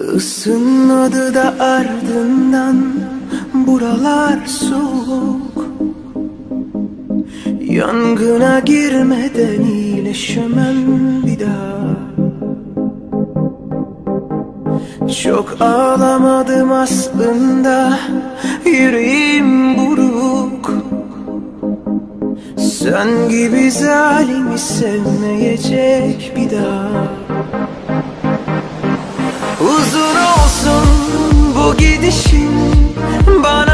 Isınmadı da ardından buralar soğuk. Yangına girmeden iyileşemem bir daha. Çok ağlamadım aslında Yüreğim buruk. Sen gibi zalimi sevmeyecek bir daha Uzun olsun bu gidişin. Bana